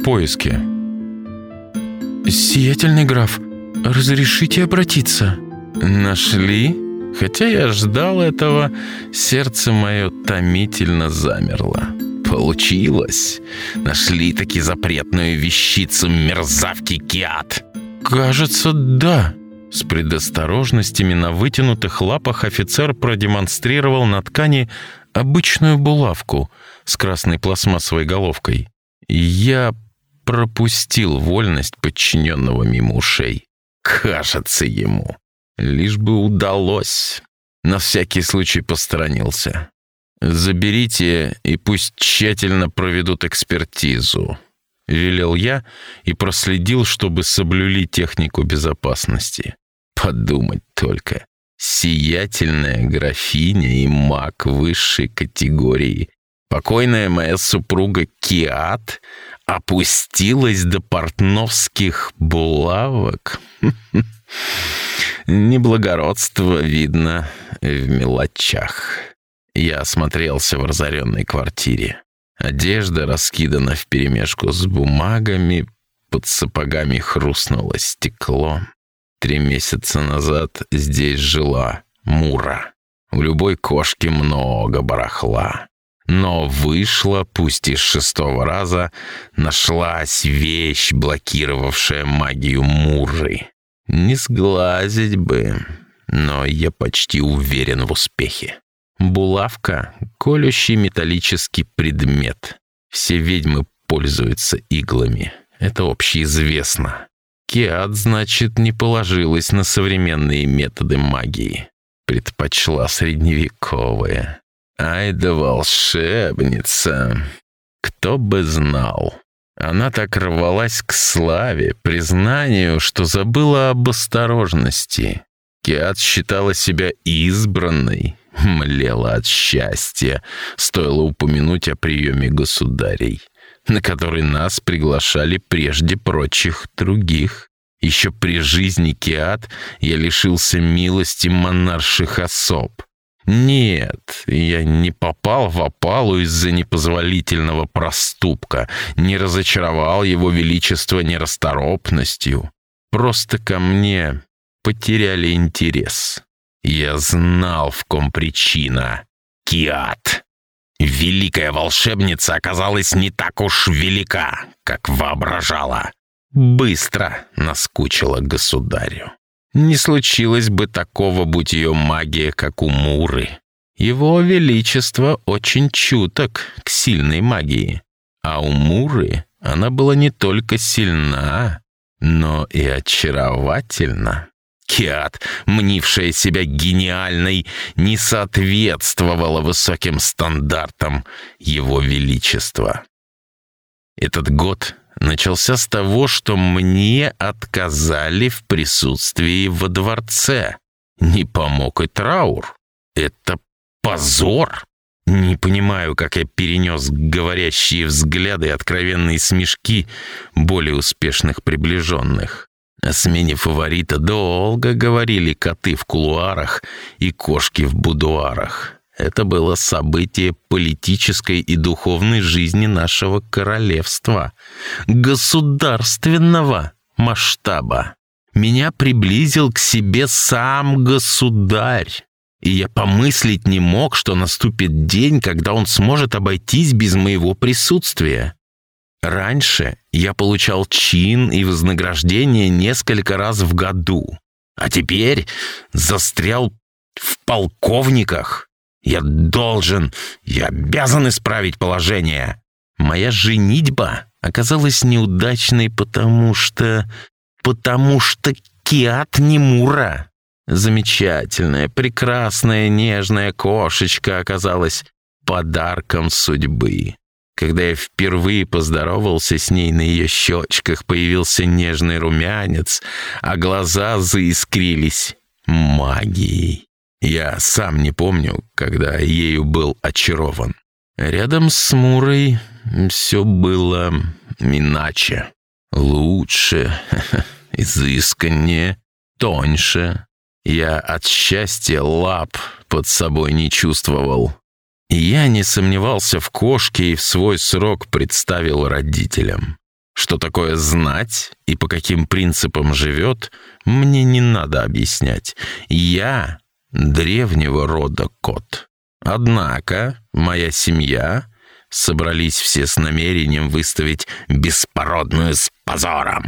в поиске. «Сиятельный граф, разрешите обратиться?» «Нашли?» Хотя я ждал этого, сердце мое томительно замерло. Получилось. Нашли таки запретную вещицу мерзавки Киат. Кажется, да. С предосторожностями на вытянутых лапах офицер продемонстрировал на ткани обычную булавку с красной пластмассовой головкой. Я пропустил вольность подчиненного мимо ушей. Кажется ему. Лишь бы удалось. На всякий случай посторонился. «Заберите и пусть тщательно проведут экспертизу», — велел я и проследил, чтобы соблюли технику безопасности. Подумать только. Сиятельная графиня и маг высшей категории. Покойная моя супруга Киат опустилась до портновских булавок. Неблагородство видно в мелочах. Я осмотрелся в разоренной квартире. Одежда раскидана вперемешку с бумагами, под сапогами хрустнуло стекло. Три месяца назад здесь жила Мура. У любой кошки много барахла. Но вышла, пусть и шестого раза, нашлась вещь, блокировавшая магию Муры. Не сглазить бы, но я почти уверен в успехе. Булавка — колющий металлический предмет. Все ведьмы пользуются иглами. Это общеизвестно. Киат, значит, не положилась на современные методы магии. Предпочла средневековые. Ай да волшебница! Кто бы знал. Она так рвалась к славе, признанию, что забыла об осторожности. Киат считала себя избранной, млела от счастья, стоило упомянуть о приеме государей, на который нас приглашали прежде прочих других. Еще при жизни Киат я лишился милости монарших особ. Нет, я не попал в опалу из-за непозволительного проступка, не разочаровал его величество нерасторопностью. Просто ко мне потеряли интерес. Я знал, в ком причина. Киат. Великая волшебница оказалась не так уж велика, как воображала. Быстро наскучила государю. Не случилось бы такого, будь ее магия, как у Муры. Его Величество очень чуток к сильной магии. А у Муры она была не только сильна, но и очаровательна. Киат, мнившая себя гениальной, не соответствовала высоким стандартам Его Величества. Этот год начался с того, что мне отказали в присутствии во дворце. Не помог и траур. Это позор. Не понимаю, как я перенес говорящие взгляды и откровенные смешки более успешных приближенных. О смене фаворита долго говорили коты в кулуарах и кошки в будуарах. Это было событие политической и духовной жизни нашего королевства, государственного масштаба. Меня приблизил к себе сам государь. И я помыслить не мог, что наступит день, когда он сможет обойтись без моего присутствия. Раньше я получал чин и вознаграждение несколько раз в году, а теперь застрял в полковниках. Я должен, я обязан исправить положение. Моя женитьба оказалась неудачной, потому что... Потому что Киат не Мура. Замечательная, прекрасная, нежная кошечка оказалась подарком судьбы. Когда я впервые поздоровался с ней, на ее щечках появился нежный румянец, а глаза заискрились магией. Я сам не помню, когда ею был очарован. Рядом с Мурой все было иначе. Лучше, изысканнее, тоньше. Я от счастья лап под собой не чувствовал. Я не сомневался в кошке и в свой срок представил родителям. Что такое знать и по каким принципам живет, мне не надо объяснять. Я древнего рода кот. Однако моя семья собрались все с намерением выставить беспородную с позором.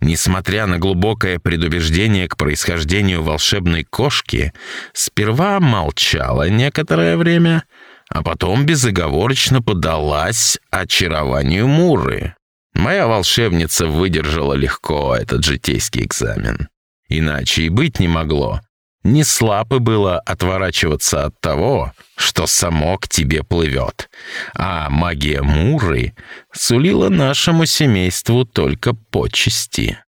Несмотря на глубокое предубеждение к происхождению волшебной кошки, сперва молчала некоторое время, а потом безоговорочно подалась очарованию Муры. Моя волшебница выдержала легко этот житейский экзамен. Иначе и быть не могло. Не слабо было отворачиваться от того, что само к тебе плывет. А магия Муры сулила нашему семейству только почести.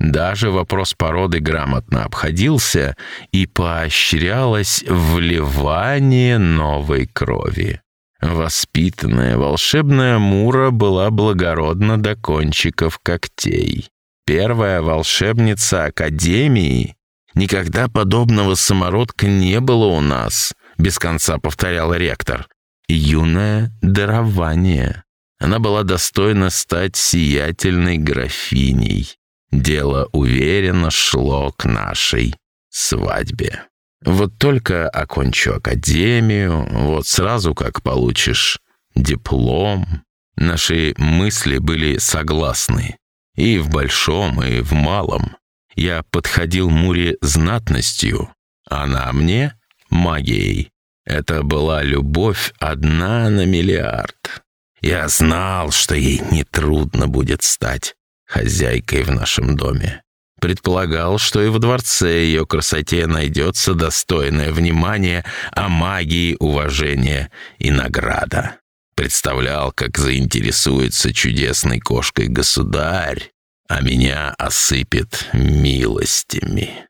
Даже вопрос породы грамотно обходился и поощрялось вливание новой крови. Воспитанная волшебная Мура была благородна до кончиков когтей. Первая волшебница Академии. Никогда подобного самородка не было у нас, без конца повторял ректор. Юное дарование. Она была достойна стать сиятельной графиней. Дело уверенно шло к нашей свадьбе. Вот только окончу академию, вот сразу как получишь диплом. Наши мысли были согласны. И в большом, и в малом. Я подходил Муре знатностью, она мне — магией. Это была любовь одна на миллиард. Я знал, что ей нетрудно будет стать хозяйкой в нашем доме. Предполагал, что и в дворце ее красоте найдется достойное внимание, а магии уважение и награда. Представлял, как заинтересуется чудесной кошкой государь, а меня осыпет милостями.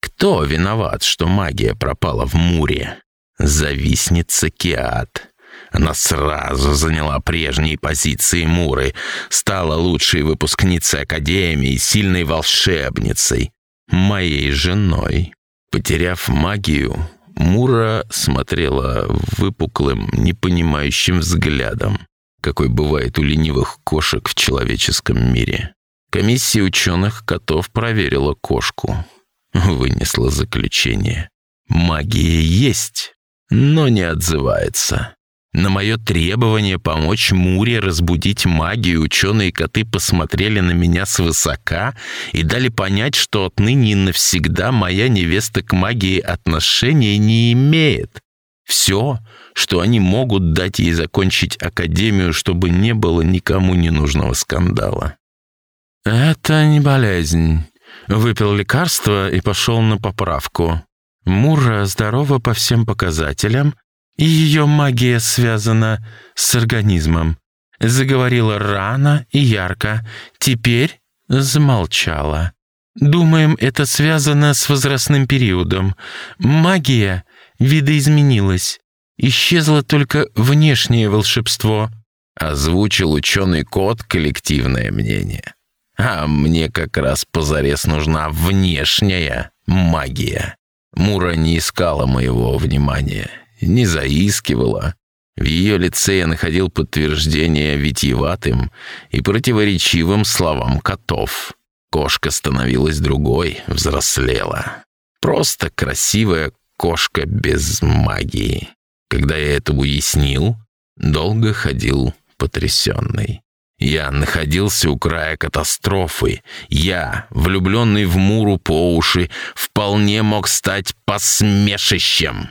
Кто виноват, что магия пропала в Муре? Завистница Киат. Она сразу заняла прежние позиции Муры, стала лучшей выпускницей Академии, сильной волшебницей, моей женой. Потеряв магию, Мура смотрела выпуклым, непонимающим взглядом, какой бывает у ленивых кошек в человеческом мире. Комиссия ученых котов проверила кошку, вынесла заключение. Магия есть, но не отзывается. На мое требование помочь Муре разбудить магию ученые коты посмотрели на меня свысока и дали понять, что отныне навсегда моя невеста к магии отношения не имеет. Все, что они могут дать ей закончить академию, чтобы не было никому ненужного скандала. «Это не болезнь». Выпил лекарство и пошел на поправку. Мура здорова по всем показателям, и ее магия связана с организмом. Заговорила рано и ярко, теперь замолчала. Думаем, это связано с возрастным периодом. Магия видоизменилась. Исчезло только внешнее волшебство. Озвучил ученый кот коллективное мнение. А мне как раз позарез нужна внешняя магия. Мура не искала моего внимания не заискивала. В ее лице я находил подтверждение витиеватым и противоречивым словам котов. Кошка становилась другой, взрослела. Просто красивая кошка без магии. Когда я это уяснил, долго ходил потрясенный. Я находился у края катастрофы. Я, влюбленный в Муру по уши, вполне мог стать посмешищем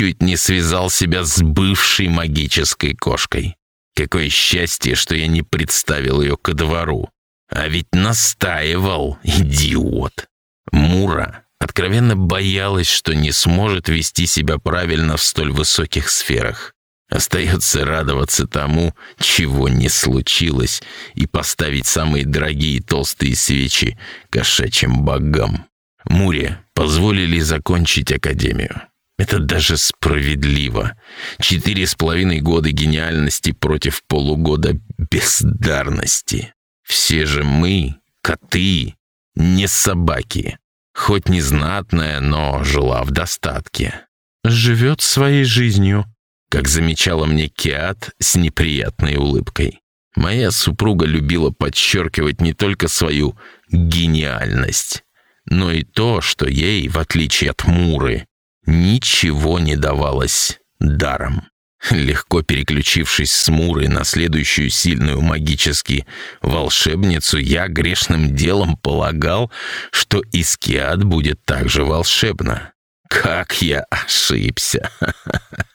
чуть не связал себя с бывшей магической кошкой. Какое счастье, что я не представил ее ко двору. А ведь настаивал, идиот. Мура откровенно боялась, что не сможет вести себя правильно в столь высоких сферах. Остается радоваться тому, чего не случилось, и поставить самые дорогие толстые свечи кошачьим богам. Муре позволили закончить академию. Это даже справедливо. Четыре с половиной года гениальности против полугода бездарности. Все же мы, коты, не собаки. Хоть незнатная, но жила в достатке. Живет своей жизнью, как замечала мне Киат с неприятной улыбкой. Моя супруга любила подчеркивать не только свою гениальность, но и то, что ей, в отличие от Муры, ничего не давалось даром. Легко переключившись с Муры на следующую сильную магически волшебницу, я грешным делом полагал, что Искиад будет также волшебна. Как я ошибся!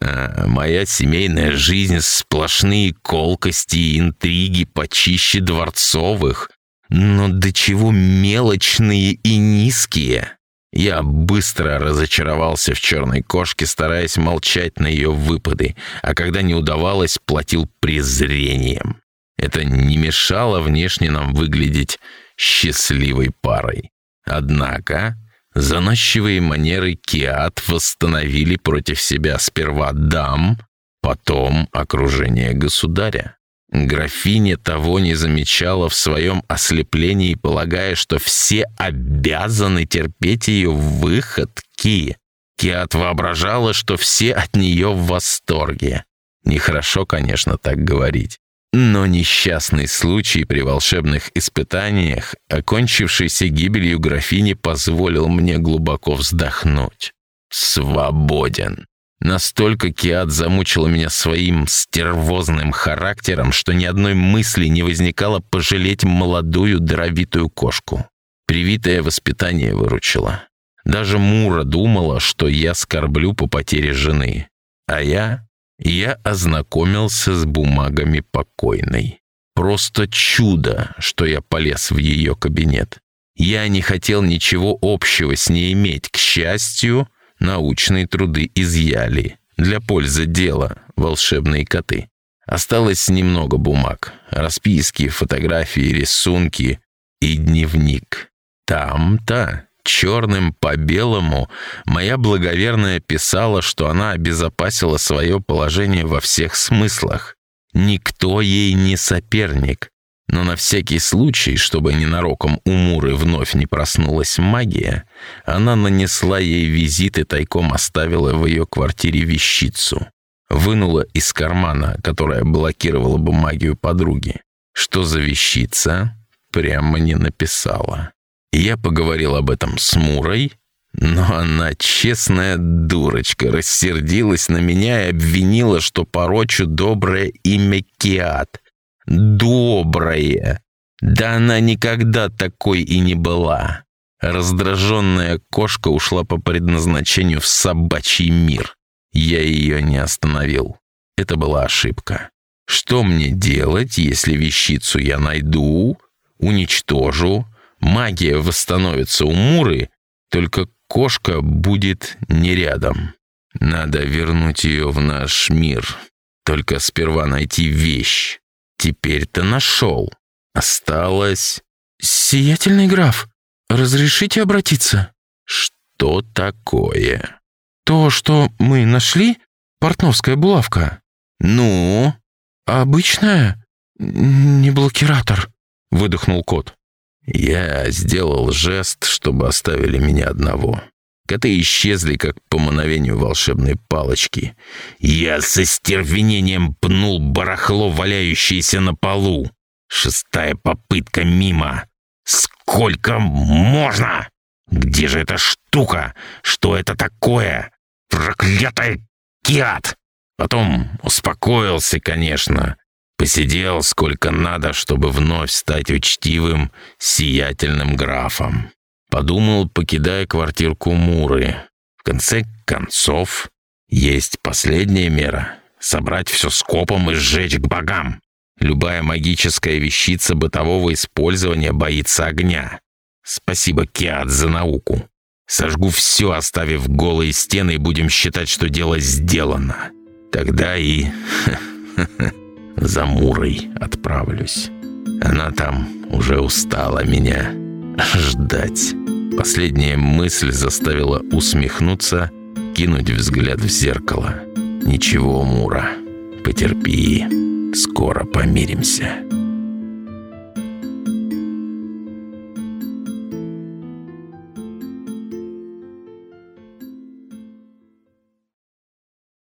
А, моя семейная жизнь — сплошные колкости и интриги почище дворцовых, но до чего мелочные и низкие. Я быстро разочаровался в черной кошке, стараясь молчать на ее выпады, а когда не удавалось, платил презрением. Это не мешало внешне нам выглядеть счастливой парой. Однако заносчивые манеры Киат восстановили против себя сперва дам, потом окружение государя. Графиня того не замечала в своем ослеплении, полагая, что все обязаны терпеть ее выходки. Киат воображала, что все от нее в восторге. Нехорошо, конечно, так говорить. Но несчастный случай при волшебных испытаниях, окончившийся гибелью графини, позволил мне глубоко вздохнуть. Свободен. Настолько Киат замучила меня своим стервозным характером, что ни одной мысли не возникало пожалеть молодую дровитую кошку. Привитое воспитание выручило. Даже Мура думала, что я скорблю по потере жены. А я... Я ознакомился с бумагами покойной. Просто чудо, что я полез в ее кабинет. Я не хотел ничего общего с ней иметь. К счастью, научные труды изъяли. Для пользы дела волшебные коты. Осталось немного бумаг. Расписки, фотографии, рисунки и дневник. Там-то, черным по белому, моя благоверная писала, что она обезопасила свое положение во всех смыслах. Никто ей не соперник. Но на всякий случай, чтобы ненароком у Муры вновь не проснулась магия, она нанесла ей визит и тайком оставила в ее квартире вещицу. Вынула из кармана, которая блокировала бы магию подруги. Что за вещица? Прямо не написала. Я поговорил об этом с Мурой, но она, честная дурочка, рассердилась на меня и обвинила, что порочу доброе имя Киат. Добрая. Да она никогда такой и не была. Раздраженная кошка ушла по предназначению в собачий мир. Я ее не остановил. Это была ошибка. Что мне делать, если вещицу я найду, уничтожу, магия восстановится у Муры, только кошка будет не рядом. Надо вернуть ее в наш мир. Только сперва найти вещь. Теперь-то нашел. Осталось... «Сиятельный граф, разрешите обратиться?» «Что такое?» «То, что мы нашли, портновская булавка». «Ну?» «Обычная, не блокиратор», — выдохнул кот. Я сделал жест, чтобы оставили меня одного. Коты исчезли, как по мановению волшебной палочки. Я со стервенением пнул барахло, валяющееся на полу. Шестая попытка мимо. Сколько можно? Где же эта штука? Что это такое? Проклятая киат! Потом успокоился, конечно. Посидел сколько надо, чтобы вновь стать учтивым, сиятельным графом. Подумал, покидая квартирку Муры. В конце концов, есть последняя мера — собрать все скопом и сжечь к богам. Любая магическая вещица бытового использования боится огня. Спасибо, Киат, за науку. Сожгу все, оставив голые стены, и будем считать, что дело сделано. Тогда и за Мурой отправлюсь. Она там уже устала меня ждать. Последняя мысль заставила усмехнуться, кинуть взгляд в зеркало. «Ничего, Мура, потерпи, скоро помиримся».